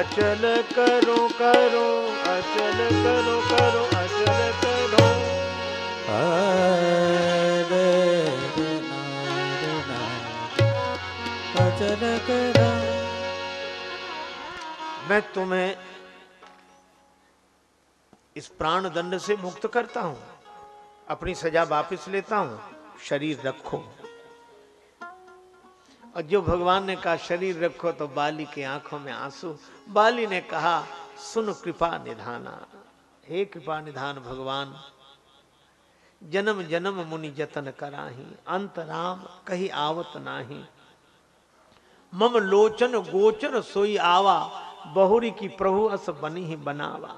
ਅਚਲ ਕਰੋ ਕਰੋ ਅਚਲ ਕਰੋ ਕਰੋ ਅਚਲ ਕਰੋ ਆ मैं तुम्हें इस प्राण दंड से मुक्त करता हूँ। अपनी सजा वापस लेता हूँ। शरीर रखो। और जो भगवान ने कहा, शरीर रखो तो बाली की आँखों में आँसू। बाली ने कहा, सुन कृपा निधाना। हे कृपा निधान भगवान, जन्म जन्म मुनि जतन कराही अंत राम कही आवत नाही। मम लोचन गोचर सोई आवा, बहुरी की प्रभु अस बनी ही बनावा।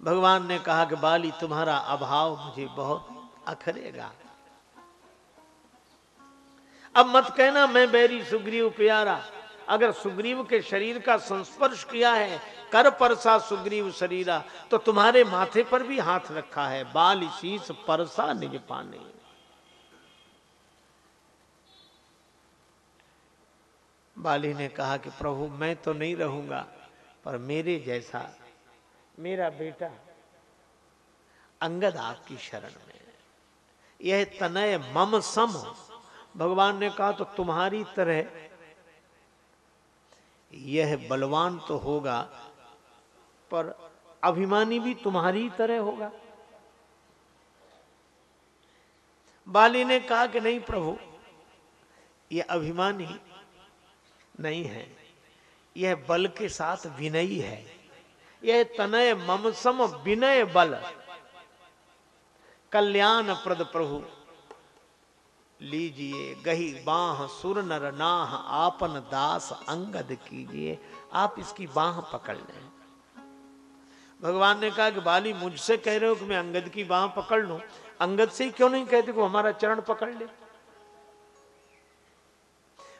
भगवान ने कहा कि बाली, तुम्हारा अभाव मुझे बहुत अखरेगा। अब मत कहना, मैं बैरी सुग्रीव प्यारा, अगर सुग्रीव के शरीर का संस्पर्श किया है, कर परसा सुग्रीव शरीरा तो तुम्हारे माथे पर भी हाथ रखा है, बाल शीस परसा निज पाने। बाली ने कहा कि प्रभु, मैं तो नहीं रहूँगा, पर मेरे जैसा मेरा बेटा अंगद आपकी शरण में यह तनय मम सम। भगवान ने कहा तो तुम्हारी तरह यह बलवान तो होगा, पर अभिमानी भी तुम्हारी तरह होगा। बाली ने कहा कि नहीं प्रभु यह अभिमानी नहीं है। यह बल के साथ विनयी है। यह तनय ममसम विनय बल। कल्याण प्रद प्रभु, लीजिए गही बाह सुर नर नाह, आपन दास अंगद कीजिए। आप इसकी बाह पकड़ लें। भगवान ने कहा कि बाली, मुझसे कह रहे हो कि मैं अंगद की बाह पकड़ लूँ। अंगद से ही क्यों नहीं कहते कि हमारा चरण पकड़ ले?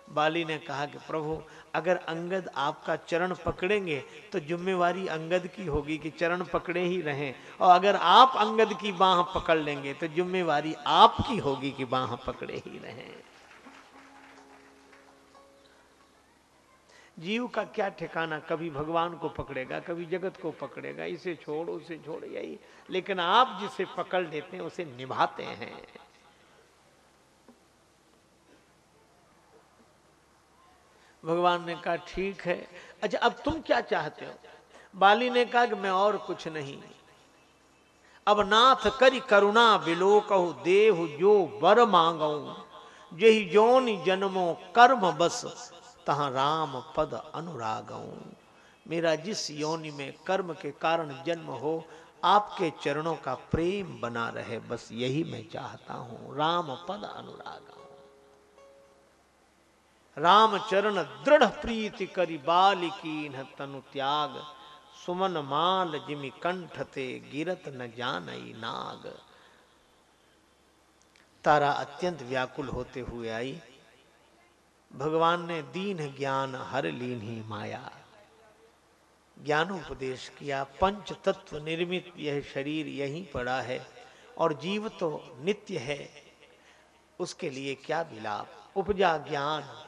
बाली ने कहा कि प्रभु, अगर अंगद आपका चरण पकड़ेंगे तो जिम्मेवारी अंगद की होगी कि चरण पकड़े ही रहें। और अगर आप अंगद की बाह पकड़ लेंगे तो जिम्मेवारी आपकी होगी कि बाह पकड़े ही रहें। जीव का क्या ठिकाना कभी भगवान को पकड़ेगा, कभी जगत को पकड़ेगा, इसे छोड़, उसे छोड़, यही। लेकिन आप जिसे पकड़ लेते हैं, उसे निभाते हैं। भगवान ने कहा, ठीक है। अच्छा अब तुम क्या चाहते हो? बाली ने कहा कि, मैं और कुछ नहीं। अब नाथ करी करुणा बिलो कहू देव जो वर मांगू जही जोन जन्मो कर्म बस, तहा राम पद अनुरागऊ मेरा जिस योनि में कर्म के कारण जन्म हो, आपके चरणों का प्रेम बना रहे, बस यही मैं चाहता हूँ। राम पद अनुराग राम चरण दृढ़ प्रीति करी बालिकी न तनु त्याग। सुमन माल जिमि कंठ ते गिरत न जानई नाग। तारा अत्यंत व्याकुल होते हुए आई। भगवान ने दीन ज्ञान हर लीन ही माया। ज्ञानोपदेश किया, पंच तत्व निर्मित यह शरीर यहीं पड़ा है और जीव तो नित्य है। उसके लिए क्या विलाप? उपजा ज्ञान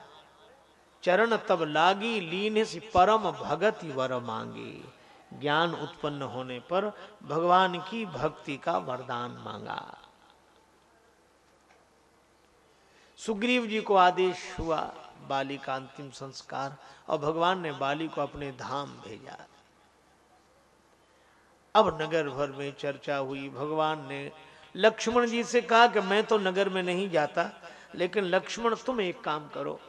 चरण तब लागी, लीन परम भगत वर मांगी। ज्ञान उत्पन्न होने पर भगवान की भक्ति का वरदान मांगा। सुग्रीव जी को आदेश हुआ बाली का अंतिम संस्कार, और भगवान ने बाली को अपने धाम भेजा। अब नगर भर में चर्चा हुई। भगवान ने लक्ष्मण जी से कहा कि मैं तो नगर में नहीं जाता, लेकिन लक्ष्मण, तुम एक काम करो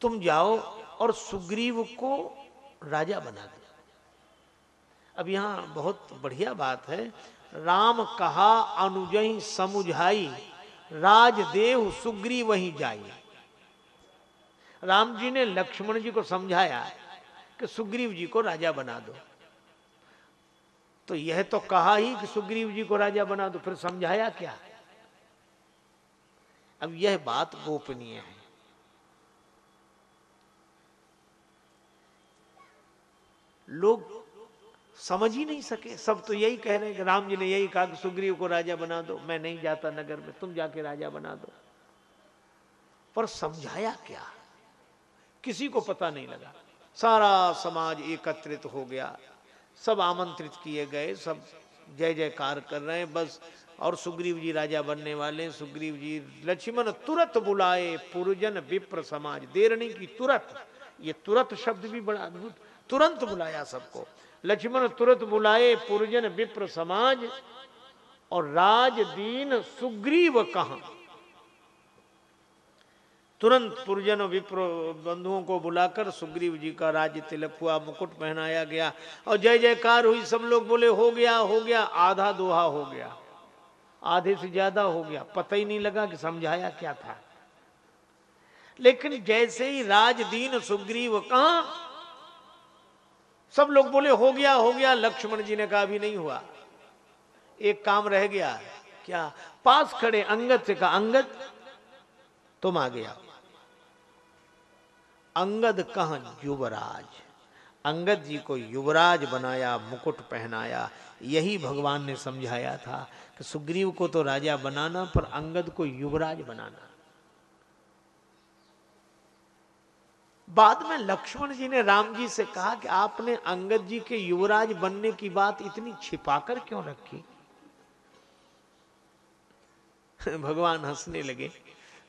तुम जाओ और सुग्रीव को राजा बना दो। अब यहाँ बहुत बढ़िया बात है। राम कहा अनुजही समुझाई, राजदेव सुग्रीव वहीं जाई। राम जी ने लक्ष्मण जी को समझाया कि सुग्रीव जी को राजा बना दो। तो यह तो कहा ही कि सुग्रीव जी को राजा बना दो, फिर समझाया क्या? अब यह बात गोपनीय है। लोग समझ ही नहीं सके। सब तो यही कह रहे हैं कि राम जी ने यही कहा कि सुग्रीव को राजा बना दो। मैं नहीं जाता नगर में, तुम जाके राजा बना दो। पर समझाया क्या? किसी को पता नहीं लगा। सारा समाज एकत्रित हो गया। सब आमंत्रित किए गए। सब जय जयकार कर रहे हैं। बस और सुग्रीव जी राजा बनने वाले सुग्रीव जी, लक्ष्मण तुरंत बुलाए, पुरजन विप्र समाज। देर नहीं की तुरंत। ये तुरंत शब्द भी बड़ा अद्भुत। तुरंत बुलाया सबको। लक्ष्मण तुरंत बुलाए, पुरजन विप्र समाज और राजदीन सुग्रीव कहा? तुरंत पुरजन विप्र बंधुओं को बुलाकर सुग्रीव जी का राज्य तिलक हुआ, मुकुट पहनाया गया और जय जयकार हुई, सब लोग बोले, हो गया हो गया, आधा दोहा हो गया, आधे से ज़्यादा हो गया। पता ही नहीं लगा कि समझाया क्या था। लेकिन जैसे ही राजदीन सुग्रीव कहा सब लोग बोले, हो गया हो गया। लक्ष्मण जी ने कहा, अभी नहीं हुआ। एक काम रह गया, क्या? पास खड़े अंगद से कहा, अंगद, तुम आ गया अंगद कहा युवराज। अंगद जी को युवराज बनाया, मुकुट पहनाया, यही भगवान ने समझाया था कि सुग्रीव को तो राजा बनाना, पर अंगद को युवराज बनाना। बाद में लक्ष्मण जी ने राम जी से कहा कि आपने अंगद जी के युवराज बनने की बात इतनी छिपाकर क्यों रखी? भगवान हंसने लगे।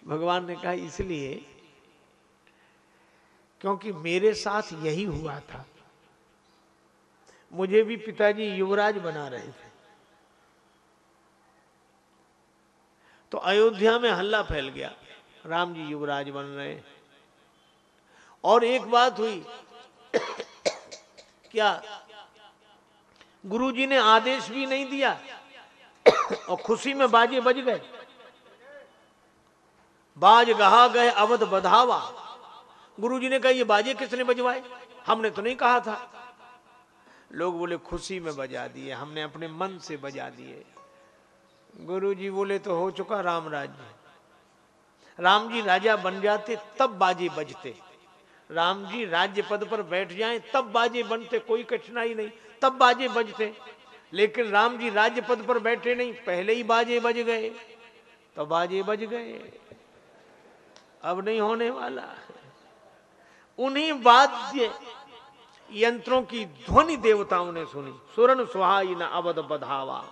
भगवान ने कहा, इसलिए क्योंकि मेरे साथ यही हुआ था। मुझे भी पिताजी युवराज बना रहे थे। तो अयोध्या में हल्ला फैल गया। राम जी युवराज बन रहे। और एक बात हुई। क्या गुरुजी ने आदेश भी नहीं दिया और खुशी में बाजे बज गए? बाज गहा गए अवध बधावा। गुरुजी ने कहा, ये बाजे किसने बजवाए? हमने तो नहीं कहा था। लोग बोले, खुशी में बजा दिए, हमने अपने मन से बजा दिए। गुरु जी बोले तो हो चुका राम राज्य। राम जी राजा बन जाते, तब बाजे बजते। राम जी राज्य पद पर बैठ जाएँ, तब बाजे बनते, कोई कठिनाई नहीं, तब बाजे बजते। लेकिन राम जी राज्य पद पर बैठे नहीं, पहले ही बाजे बज गए तो बाजे बज गए। अब नहीं होने वाला। उन्हीं वाद्य यंत्रों की ध्वनि देवताओं ने सुनी। सुरन सुहाई न अवध बधावा।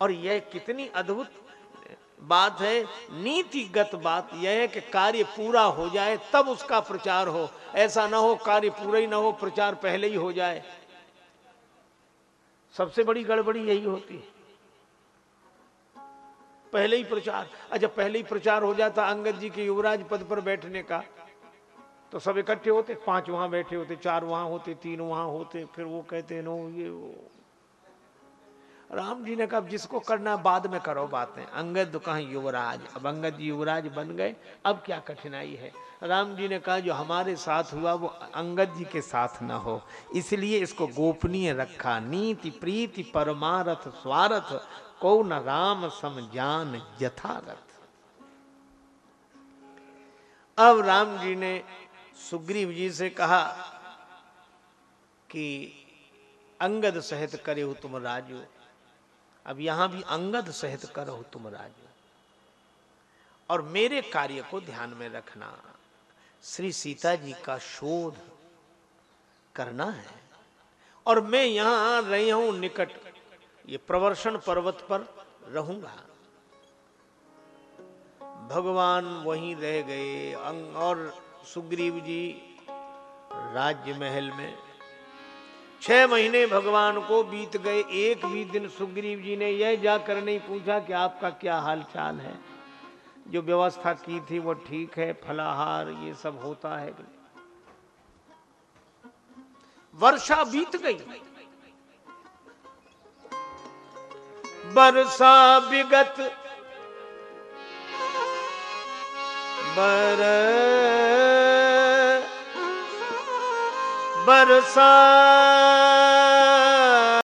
और यह कितनी अद्भुत बात है, नीतिगत बात यह है कि कार्य पूरा हो जाए, तब उसका प्रचार हो। ऐसा ना हो कार्य पूरा ही ना हो, प्रचार पहले ही हो जाए। सबसे बड़ी गड़बड़ी यही होती है। पहले ही प्रचार। अच्छा पहले ही प्रचार हो जाता अंगद जी के युवराज पद पर बैठने का। तो सब इकट्ठे होते, पाँच वहाँ बैठे होते, चार वहाँ होते, तीन वहाँ होते, फिर वो कहते, नो, ये वो राम जी ने कहा जिसको करना बाद में करो बातें। अंगद कहा युवराज? अब अंगद युवराज बन गए, अब क्या कठिनाई है? राम जी ने कहा, जो हमारे साथ हुआ, वो अंगद जी के साथ न हो। इसलिए इसको गोपनीय रखा। नीति, प्रीति, परमारथ, स्वार्थ, को न राम सम जान यथारथ। अब राम जी ने सुग्रीव जी से कहा कि, अंगद सहित करे हो तुम राजू। अब यहाँ भी अंगद सहित करो तुम राजू। और मेरे कार्य को ध्यान में रखना, श्री सीता जी का शोध करना है। और मैं यहाँ रही हूँ निकट, ये प्रवर्षण पर्वत पर रहूँगा। भगवान वहीं रह गए और सुग्रीव जी, राज्य महल में छह महीने भगवान को बीत गए, एक भी दिन सुग्रीव जी ने यह जाकर नहीं पूछा कि आपका क्या हाल चाल है। जो व्यवस्था की थी वो ठीक है, फलाहार ये सब होता है। वर्षा बीत गई। बरसा विगत बर बरसा